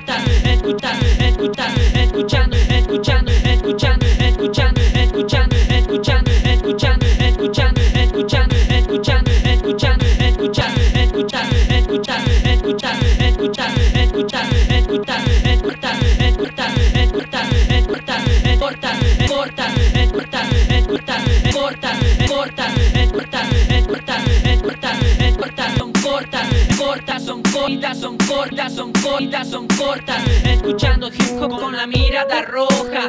escuchar, escuchar, escuchar, escuchando, escuchando, escuchando, escuchando, escuchando, escuchando, escuchando, escuchando, escuchando, escuchando, escuchando, escuchar, escuchar, escuchar, escuchar, escuchar, escuchar, escuchar, escuchar, escuchar, escuchar, escuchar, escuchar, escuchar, escuchar, escuchar, escuchar, cortar, son cortas, son cortas, son cortas, son cortas, escuchando hip hop con la mirada roja.